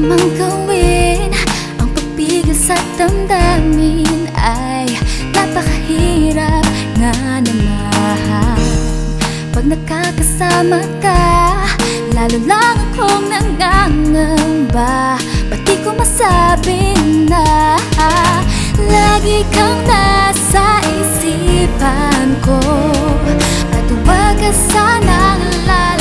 mang gawin. Ang pagpigil sa damdamin ay napakahirap nga naman Pag nakakasama ka, lalo lang akong nangangamba. Ba't di ko masabi na Lagi kang nasa isipan ko. At Patuwag ka sanang lalo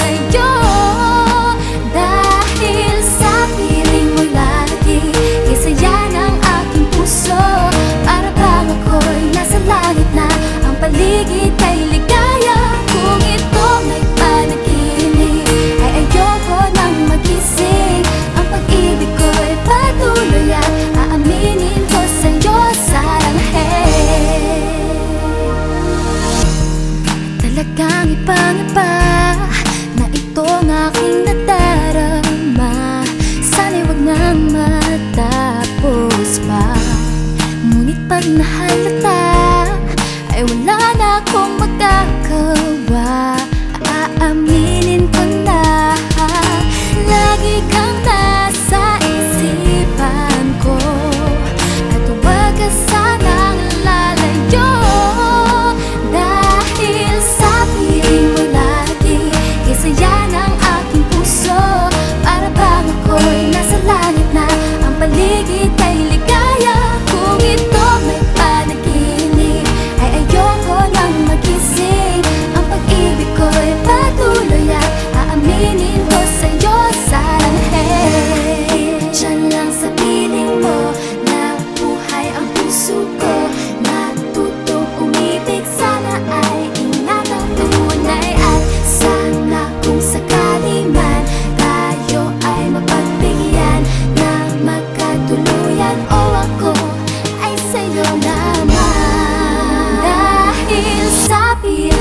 pag nahalata Ay wala na akong magagawa happy.